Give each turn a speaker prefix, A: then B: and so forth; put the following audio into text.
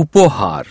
A: o porrar